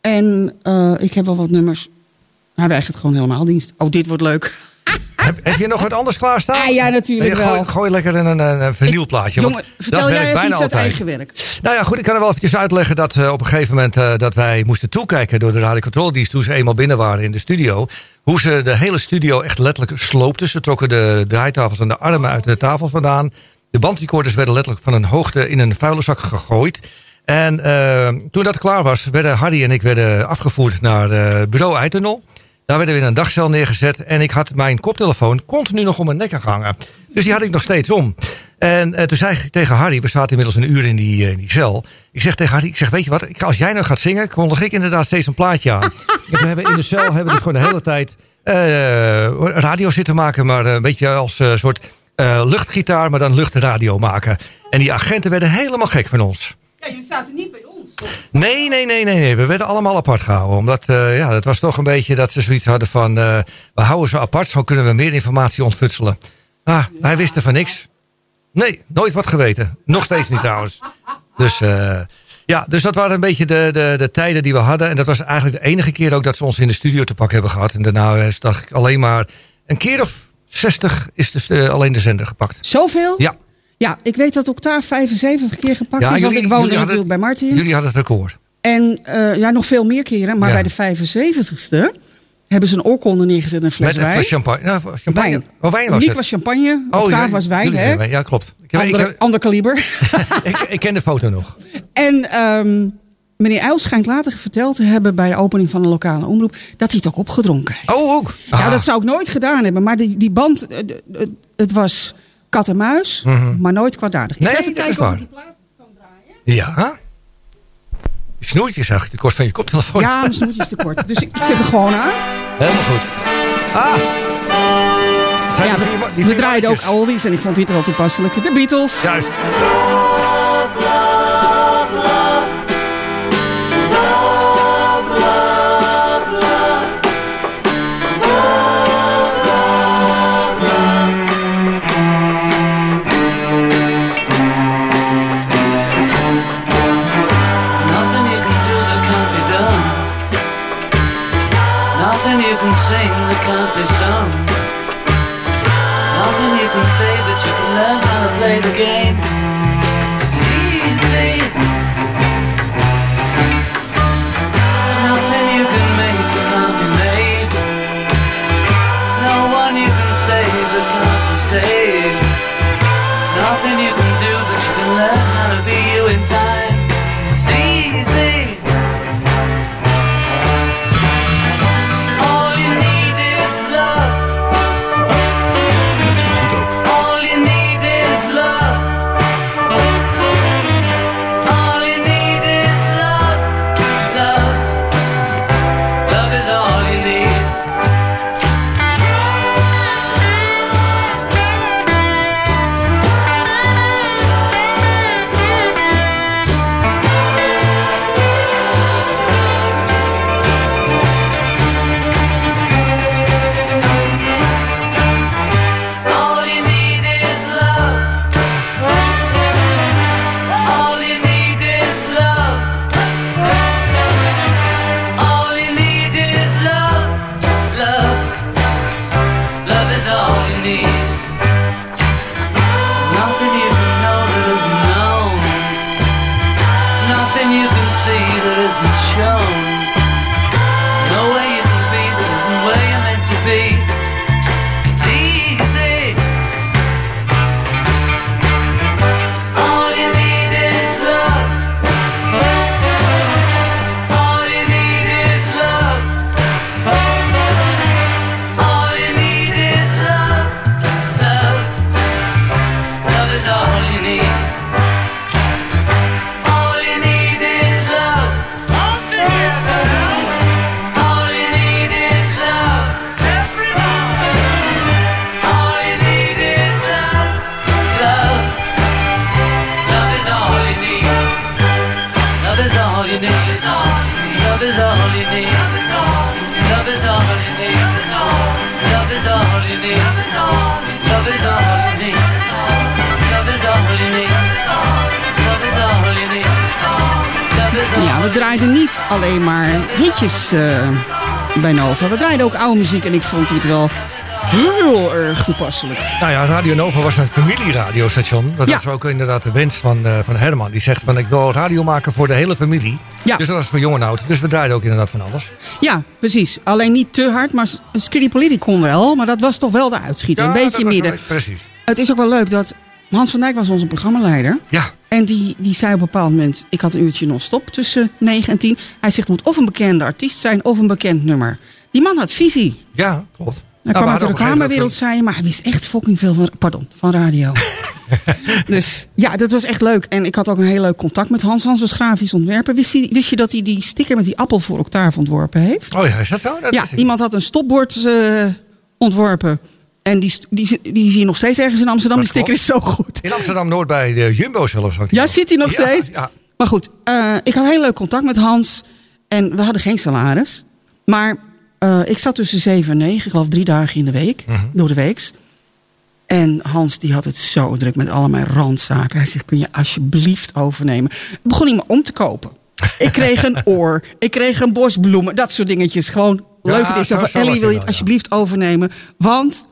En eh, ik heb wel wat nummers. Hij weigert gewoon helemaal dienst. Oh, dit wordt leuk. Heb, heb je nog wat anders klaarstaan? Ah, ja, natuurlijk Nee, gooi, wel. Gooi lekker een, een, een vinylplaatje. Jongen, dat vertel werkt jij even bijna iets uit altijd. eigen werk. Nou ja, goed, ik kan er wel eventjes uitleggen dat eh, op een gegeven moment eh, dat wij moesten toekijken door de radiocontroledienst toen ze eenmaal binnen waren in de studio. Hoe ze de hele studio echt letterlijk sloopten. Ze trokken de draaitafels en de armen uit de tafel vandaan. De bandrecorders werden letterlijk van een hoogte in een vuilenzak gegooid. En eh, toen dat klaar was, werden Harry en ik werden afgevoerd naar bureau Eitenol. Daar werden we in een dagcel neergezet. En ik had mijn koptelefoon continu nog om mijn nek hangen. Dus die had ik nog steeds om. En eh, toen zei ik tegen Harry, we zaten inmiddels een uur in die, eh, in die cel. Ik zeg tegen Harry, ik zeg, weet je wat, ik, als jij nou gaat zingen, kondig ik inderdaad steeds een plaatje aan. <laughs> We hebben in de cel hebben we dus gewoon de hele tijd eh, radio zitten maken, maar een beetje als een soort eh, luchtgitaar, maar dan luchtradio maken. En die agenten werden helemaal gek van ons. Ja, jullie zaten niet bij ons. Nee, nee, nee, nee, nee. We werden allemaal apart gehouden. Omdat, eh, ja, het was toch een beetje dat ze zoiets hadden van... eh, we houden ze apart, zo kunnen we meer informatie ontfutselen. Ah, wij wisten van niks. Nee, nooit wat geweten. Nog steeds niet trouwens. Dus, eh, ja, dus dat waren een beetje de, de, de tijden die we hadden. En dat was eigenlijk de enige keer ook dat ze ons in de studio te pak hebben gehad. En daarna dacht ik alleen maar... Een keer of 60 is dus alleen de zender gepakt. Zoveel? Ja. Ja, ik weet dat Octaaf 75 keer gepakt Ja, is. Want jullie- ik woonde natuurlijk bij Martin. Jullie hadden het record. En eh, ja, nog veel meer keren. Maar Ja. bij de 75ste hebben ze een oorkonde neergezet en een fles Met wijn. champagne. Nou, champagne. Wijn. Oh, wijn was Uniek het. was champagne, Oh, Octaaf ja, was wijn. Hè? Ja, klopt. Ik, heb- ik, Ander, heb- ander kaliber. <laughs> ik, ik ken de foto nog. en ehm, meneer Uils schijnt later verteld te hebben bij de opening van een lokale omroep... dat hij het ook opgedronken heeft. Oh, ook? Ja, Ah. dat zou ik nooit gedaan hebben. Maar die, die band, eh, het was kat en muis, Mhm. maar nooit kwaadaardig. Ik Nee, ga even is kijken of ik die plaat... Ja? Snoertjes eigenlijk, de kost van je koptelefoon. Ja, mijn snoertje is te kort. Dus ik, ik zet hem gewoon aan. Helemaal goed. Ah! Ja, die we draaiden ook oldies en ik vond dit wel toepasselijk. De Beatles. Juist. Love is all you need. Love is all you need. Love is all you need. Love is all you need. Love is all you need. Love is all you need. Ja, we draaiden niet alleen maar hitjes eh, bij Nova. We draaiden ook oude muziek en ik vond dit wel heel erg toepasselijk. Nou ja, Radio Nova was een familieradiostation. Dat Ja. was ook inderdaad de wens van, eh, van Herman. Die zegt van ik wil radio maken voor de hele familie. Ja. Dus dat was voor jong en oud. Dus we draaiden ook inderdaad van alles. Ja, precies. Alleen niet te hard, maar Polity kon wel. Maar dat was toch wel de uitschieter. Ja, een beetje midden. wel- Precies. Het is ook wel leuk dat Hans van Dijk was onze programmaleider. Ja. En die, die zei op een bepaald moment, ik had een uurtje non-stop tussen 9 en 10. Hij zegt, het moet of een bekende artiest zijn of een bekend nummer. Die man had visie. Ja, klopt. Hij Nou, kwam we uit de reclamewereld, zei je, maar hij wist echt fucking veel van, pardon, van radio. <laughs> dus ja, dat was echt leuk. En ik had ook een heel leuk contact met Hans. Hans was grafisch ontwerper. Wist je, wist je dat hij die sticker met die appel voor Octave ontworpen heeft? Oh ja, is dat zo? Dat ja, iemand had een stopbord eh, ontworpen. En die, die, die zie je nog steeds ergens in Amsterdam. Dat die sticker is zo goed. In Amsterdam-Noord bij de Jumbo zelfs. Ja, zit hij nog Ja, steeds? Ja. Maar goed, eh, ik had heel leuk contact met Hans. En we hadden geen salaris. Maar eh, ik zat tussen zeven en negen, ik geloof drie dagen in de week. Mhm. Door de weeks. En Hans die had het zo druk met al mijn randzaken. Hij zegt, kun je alsjeblieft overnemen? Ik begon hij me om te kopen. Ik kreeg een <laughs> oor. Ik kreeg een bos bloemen. Dat soort dingetjes. Gewoon Ja, leuk. Het zo was Ellie, wil je wel, het ja. alsjeblieft overnemen? Want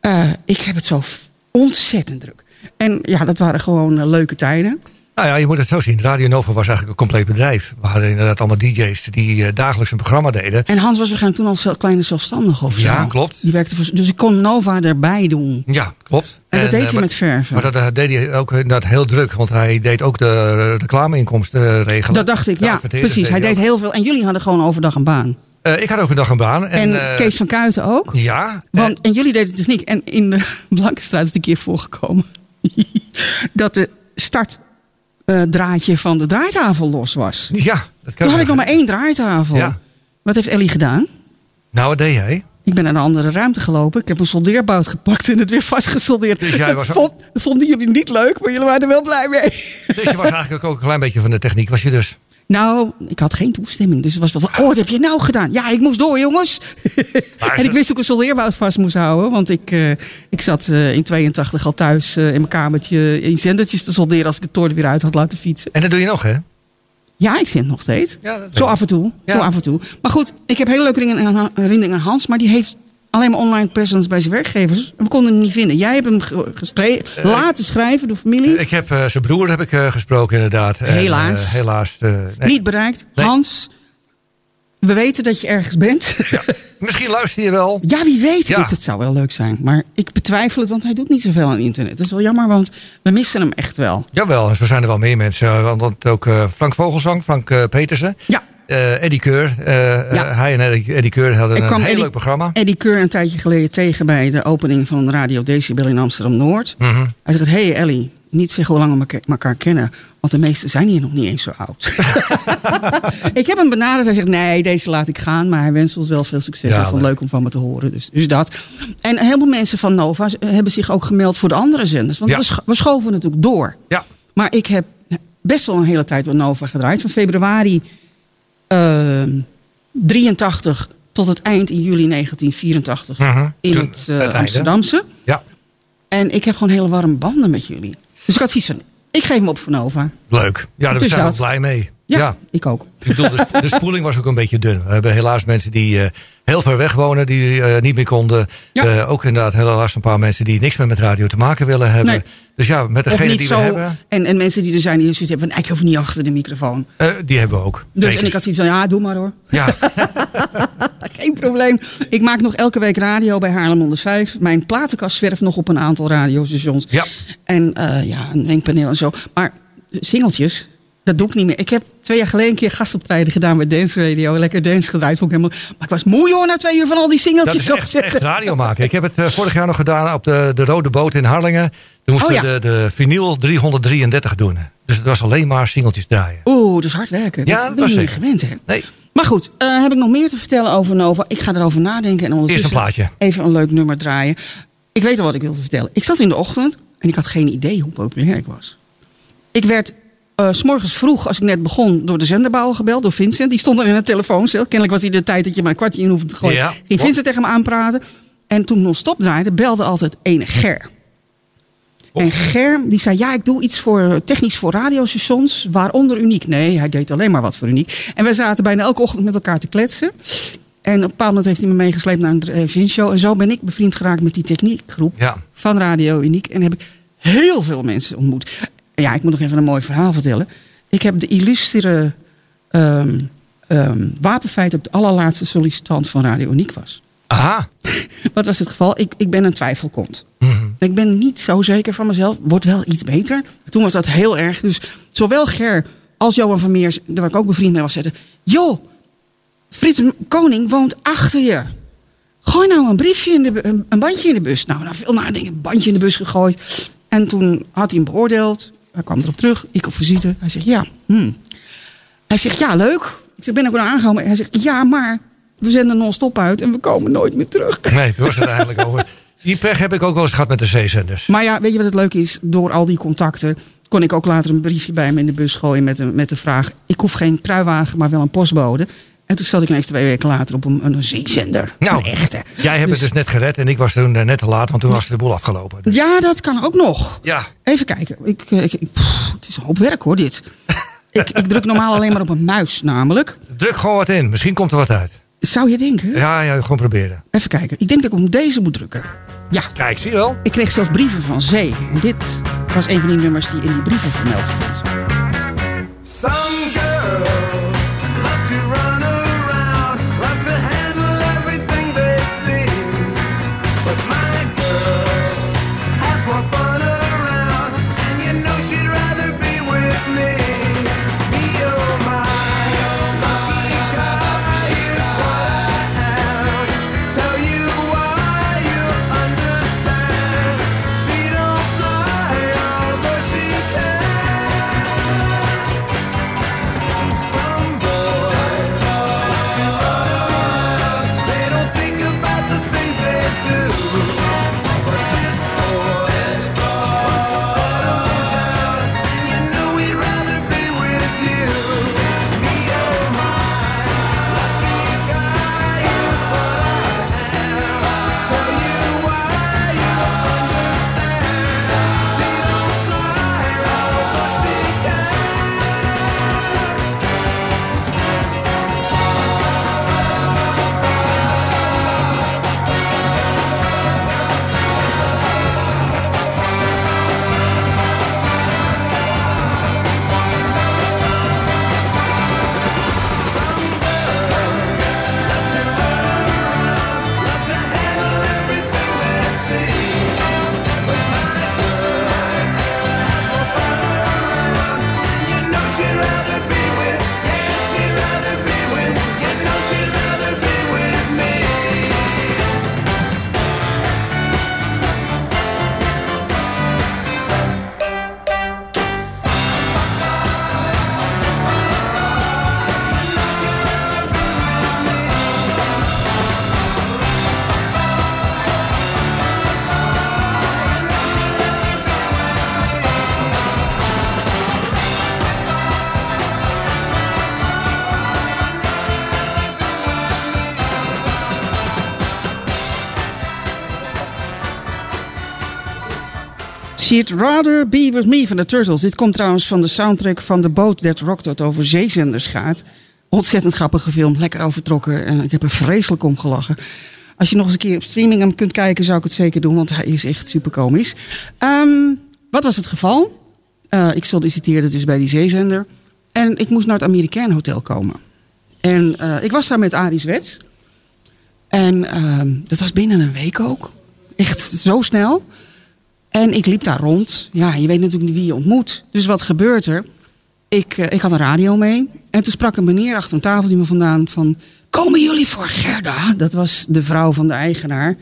eh, ik heb het zo ontzettend druk. En ja, dat waren gewoon eh, leuke tijden. Nou ja, je moet het zo zien. Radio Nova was eigenlijk een compleet bedrijf. We hadden inderdaad allemaal DJ's die eh, dagelijks een programma deden. En Hans was waarschijnlijk toen al zelf- kleine zelfstandige of zo. Ja, klopt. Die werkte voor, dus ik kon Nova erbij doen. Ja, klopt. En dat deed eh, hij met verven. Maar dat eh, deed hij ook inderdaad heel druk. Want hij deed ook de reclameinkomsten regelen. Dat dacht ik, ja, precies. Hij deed ook. heel veel. En jullie hadden gewoon overdag een baan. Ik had ook een dag een baan. En, En, Kees van Kuiten ook. Ja. Want, en jullie deden de techniek. En in de <laughs> Blankenstraat is het een keer voorgekomen. <laughs> dat de startdraadje van de draaitafel los was. Ja, dat kan Toen had ik nog maar één draaitafel. Ja. Wat heeft Ellie gedaan? Nou, wat deed jij? Ik ben naar een andere ruimte gelopen. Ik heb een soldeerbout gepakt en het weer vastgesoldeerd. Dus jij was dat, vond, dat vonden jullie niet leuk, maar jullie waren er wel blij mee. Dus je was eigenlijk ook een klein beetje van de techniek. Was je dus? Nou, ik had geen toestemming. Dus het was wel van, oh, wat heb je nou gedaan? Ja, ik moest door, jongens. en ik wist ook een soldeerbout vast moest houden. Want ik, eh, ik zat eh, in 82 al thuis eh, in mijn kamertje in zendertjes te solderen... als ik het toren weer uit had laten fietsen. En dat doe je nog, hè? Ja, ik zend nog steeds. Ja, zo af en toe. Ja. Zo af en toe. Maar goed, ik heb hele leuke herinneringen aan Hans. Maar die heeft alleen maar online presence bij zijn werkgevers. We konden hem niet vinden. Jij hebt hem geschre- laten schrijven door familie. Ik heb eh, zijn broer heb ik eh, gesproken inderdaad. En, Helaas. eh, helaas. eh, nee. Niet bereikt. Nee. Hans, we weten dat je ergens bent. Misschien luister je wel. Ja, wie weet. Ja. Het, het zou wel leuk zijn. Maar ik betwijfel het, want hij doet niet zoveel aan internet. Dat is wel jammer, want we missen hem echt wel. Jawel, en zo zijn er wel meer mensen. eh, Want ook eh, Frank Vogelsang, Frank eh, Petersen. Ja. Eh, Eddie Keur. Ja. eh, hij en Eddie, Eddie Keur hadden Ik een heel Eddie- leuk programma. Eddie Keur een tijdje geleden tegen bij de opening van Radio Decibel in Amsterdam-Noord. Mhm. Hij zegt, hé hey Ellie, niet zeggen hoe lang we elkaar- elkaar kennen. Want de meesten zijn hier nog niet eens zo oud. <laughs> ik heb hem benaderd. Hij zegt, nee, deze laat ik gaan. Maar hij wenst ons wel veel succes. Ja, vond het leuk. om van me te horen. Dus, dus dat. En heel veel mensen van Nova hebben zich ook gemeld voor de andere zenders. Want Ja. we, we schoven natuurlijk door. Ja. Maar ik heb best wel een hele tijd bij Nova gedraaid. Van februari 83 tot het eind in juli 1984. Mhm. In Toen het eh, het einde. Amsterdamse. Ja, En ik heb gewoon hele warme banden met jullie. Dus ik had zoiets van, ik geef hem op voor Nova. leuk. Ja, daar Dus zijn we blij mee. Ja, ik ook. Ik bedoel, de, de spoeling was ook een beetje dun. We hebben helaas mensen die eh, heel ver weg wonen, die eh, niet meer konden. Ja. Eh, ook inderdaad helaas een paar mensen die niks meer met radio te maken willen hebben. Nee. Dus ja, met degene die zo. we hebben, En, en mensen die er zijn die zoiets hebben van, ik hoef niet achter de microfoon. die hebben we ook. Dus, Zeker. en ik had zoiets van, ja, doe maar hoor. Ja, <laughs> Geen probleem. Ik maak nog elke week radio bij Haarlem 105. Mijn platenkast zwerft nog op een aantal radiostations. ja. En ja, een wenkpaneel en zo. Maar singeltjes, dat doe ik niet meer. Ik heb twee jaar geleden een keer gastoptreden gedaan bij Dance Radio. Lekker dance gedraaid. Vond ik helemaal... Maar ik was moe hoor na twee uur van al die Dat singeltjes is echt, radio maken. Ik heb het eh, vorig jaar nog gedaan op de, de Rode Boot in Harlingen. Toen moesten Oh, we ja. de, de vinyl 333 doen. Dus het was alleen maar singeltjes draaien. Oeh, dat is hard werken. Ja, dat dat ben je niet gewend, hè? Nee, Maar goed, eh, heb ik nog meer te vertellen over Nova? Ik ga erover nadenken en ondertussen Eerst een plaatje. even een leuk nummer draaien. Ik weet al wat ik wilde vertellen. Ik zat in de ochtend en ik had geen idee hoe populair ik was. Ik werd eh, s s'morgens vroeg, als ik net begon, door de zenderbouwer gebeld, door Vincent. Die stond er in het telefooncel. Kennelijk was hij de tijd dat je maar een kwartje in hoefde te gooien. Ja. Ging Vincent tegen me aanpraten. En toen non-stop draaide, belde altijd ene Ger. En Ger, die zei, ja, ik doe iets voor, technisch voor radiostations, waaronder Uniek. Nee, hij deed alleen maar wat voor Uniek. En we zaten bijna elke ochtend met elkaar te kletsen. En op een bepaald moment heeft hij me meegesleept naar een drive-in show. En zo ben ik bevriend geraakt met die techniekgroep Ja. van Radio Uniek. En heb ik heel veel mensen ontmoet. Ja, ik moet nog even een mooi verhaal vertellen. Ik heb de illustere ehm ehm wapenfeit dat de allerlaatste sollicitant van Radio Uniek was. Aha. <laughs> Wat was het geval? Ik, ik ben een twijfelkont. Mhm. Ik ben niet zo zeker van mezelf. Wordt wel iets beter. Toen was dat heel erg. Dus zowel Ger als Johan van Meers, waar ik ook bevriend mee was, zeiden... joh, Frits Koning woont achter je. Gooi nou een briefje in de, een, een bandje in de bus. Nou, na veel nadenken, een bandje in de bus gegooid. En toen had hij hem beoordeeld. Hij kwam erop terug. Ik op visite. Hij zegt, ja, hmm. Hij zegt, ja, leuk. Ik zeg, ben ik er aangekomen? Hij zegt, ja, maar we zenden non-stop uit en we komen nooit meer terug. Nee, toen was het <laughs> eigenlijk over. Die pech heb ik ook wel eens gehad met de zeezenders. Maar ja, weet je wat het leuke is? Door al die contacten kon ik ook later een briefje bij me in de bus gooien met, een, met de vraag... ik hoef geen kruiwagen, maar wel een postbode. En toen zat ik ineens twee weken later op een, een zeezender. Nou, Een echte. jij hebt Dus- het dus net gered en ik was toen eh, net te laat, want toen was de boel afgelopen. Ja, dat kan ook nog. Ja. Even kijken. Ik, eh, ik, ik- pff, het is een hoop werk hoor, dit. <laughs> ik, ik druk normaal alleen maar op een muis namelijk. Druk gewoon wat in, misschien komt er wat uit. Zou je denken? Ja, ja gewoon proberen. Even kijken. Ik denk dat ik op deze moet drukken. Ja. Kijk, zie je wel? Ik kreeg zelfs brieven van Zee. En dit was een van die nummers die in die brieven vermeld stond. Rather Be With Me van de Turtles. Dit komt trouwens van de soundtrack van The Boat That Rocked dat over zeezenders gaat. Ontzettend grappige film, lekker overtrokken. En ik heb er vreselijk om gelachen. Als je nog eens een keer op streaming hem kunt kijken, zou ik het zeker doen, want hij is echt super komisch. Ehm, wat was het geval? Eh, ik solliciteerde dus bij die zeezender. En ik moest naar het Amerikaan Hotel komen. En eh, ik was daar met Aris Wets. En ehm, dat was binnen een week ook. Echt zo snel. En ik liep daar rond. Ja, je weet natuurlijk niet wie je ontmoet. Dus wat gebeurt er? Ik, eh, ik had een radio mee. En toen sprak een meneer achter een tafeltje me vandaan van... Komen jullie voor Gerda? Dat was de vrouw van de eigenaar.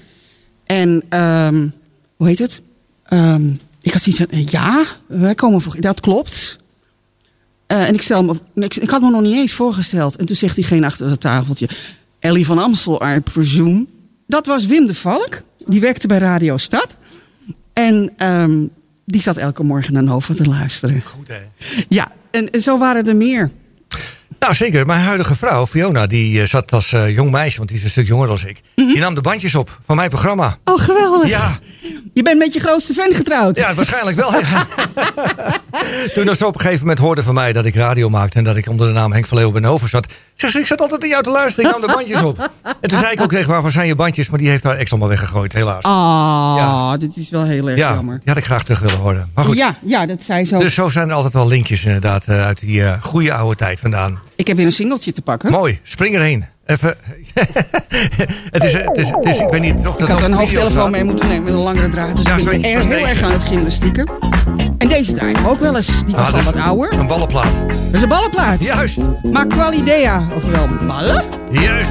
En, ehm, hoe heet het? Ehm, ik had zoiets van, eh, ja, wij komen voor... Dat klopt. Eh, en ik, stel me, ik, ik had me nog niet eens voorgesteld. En toen zegt diegene achter het tafeltje... Ellie van Amstel, I presume. Dat was Wim de Valk. Die werkte bij Radio Stad. En ehm, die zat elke morgen naar Nova te luisteren. Goed hè? Ja, En, en zo waren er meer. Nou, zeker. Mijn huidige vrouw, Fiona, die eh, zat als eh, jong meisje, want die is een stuk jonger dan ik. Die nam de bandjes op van mijn programma. Oh, geweldig. Ja. Je bent met je grootste fan getrouwd. Ja, waarschijnlijk wel. ja. <laughs> Toen ze op een gegeven moment hoorde van mij dat ik radio maakte en dat ik onder de naam Henk van Leeuwenhoven zat. Zeg, ze, ik zat altijd naar jou te luisteren, ik nam de bandjes op. En toen zei ik ook tegen haar, waar zijn je bandjes? Maar die heeft haar ex allemaal weggegooid, helaas. Ah, dit is wel heel erg ja, jammer. die had ik graag terug willen horen. Maar goed, Ja, ja, dat zei zo. dus zo zijn er altijd wel linkjes inderdaad eh, uit die goede oude tijd vandaan. Ik heb weer een singeltje te pakken. Mooi, spring erheen. Even. <laughs> het is, het is, het is, ik weet niet of dat Ik had een hoofdtelefoon mee moeten nemen met een langere draad. Dus Ja, ik ben erg heel erg aan het gymnastieken. En deze draai ik ook wel eens. Die was Ah, al wat ouder. Een ballenplaat. Dat is een ballenplaats. Juist. Maar Qualidea, oftewel ballen. Juist.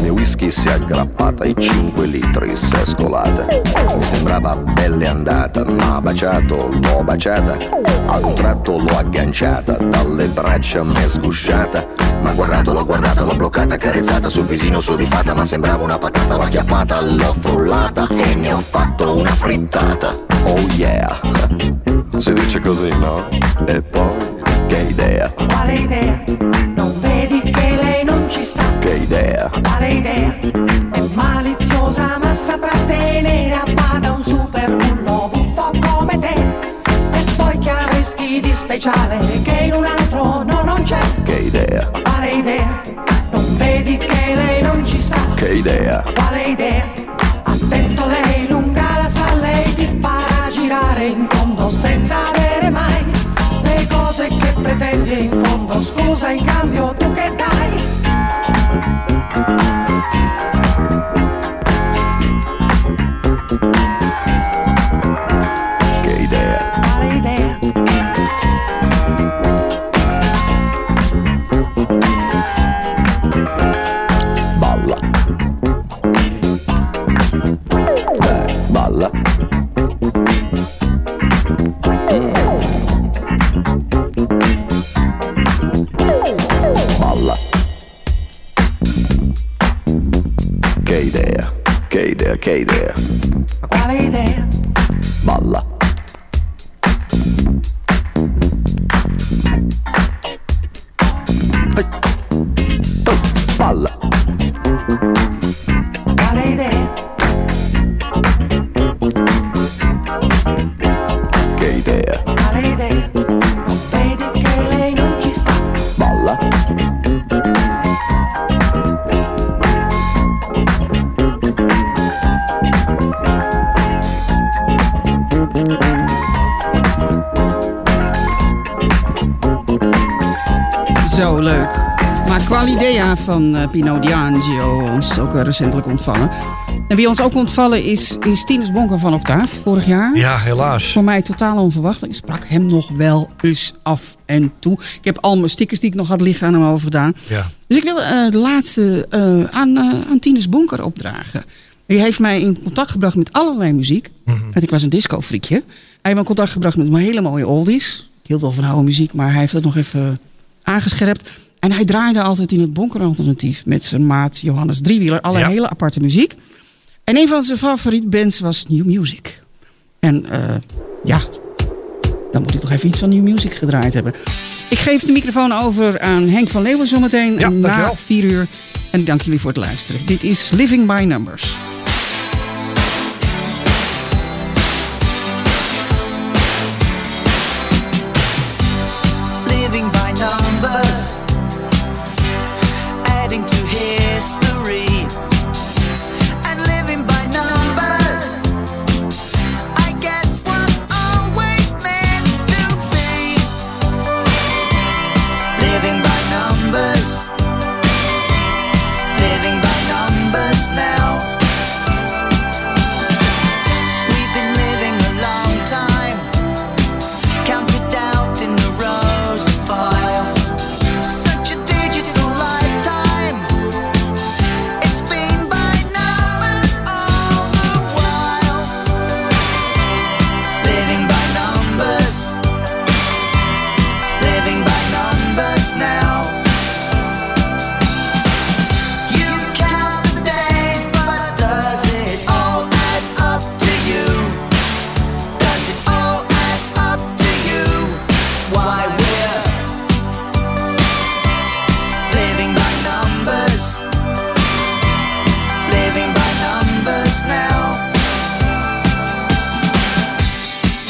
Mio whisky si è aggrappata e 5 litri si è scolata. Mi sembrava belle andata, ma baciato, l'ho baciata. Ad un tratto l'ho agganciata, dalle braccia m'è sgusciata. Ma guardato, l'ho guardata, l'ho bloccata, carezzata sul visino sudifata, ma sembrava una patata, l'ho acchiappata, l'ho frullata e ne ho fatto una frittata. Oh yeah, si dice così, no? E poi, che idea, Quale idea? Di speciale che in un altro no non c'è? che idea, Quale idea? Non vedi che lei non ci sta? che idea, Quale idea? Attento lei lunga la sa, lei ti farà girare in tondo senza avere mai le cose che pretendi in fondo. Scusa in cambio tu che dai? Okay there. Van eh, Pino D'Angio, ons ook eh, recentelijk ontvangen. En wie ons ook ontvallen is, is Tinus Bonker van Octaaf, vorig jaar. Ja, helaas. Voor mij totaal onverwacht. Ik sprak hem nog wel eens af en toe. Ik heb al mijn stickers die ik nog had liggen aan hem overgedaan. Ja. Dus ik wil eh, de laatste eh, aan, eh, aan Tinus Bonker opdragen. Hij heeft mij in contact gebracht met allerlei muziek. Want ik was een disco-friekje. Hij heeft me in contact gebracht met mijn hele mooie oldies. Ik hield wel van oude muziek, maar hij heeft het nog even aangescherpt. En hij draaide altijd in het Bonker-alternatief met zijn maat Johannes Driewieler. Alle Ja. hele aparte muziek. En een van zijn favoriete bands was New Music. En eh, ja, dan moet ik toch even iets van New Music gedraaid hebben. Ik geef de microfoon over aan Henk van Leeuwen zometeen. Ja, na dankjewel. vier uur. En ik dank jullie voor het luisteren. Dit is Living by Numbers.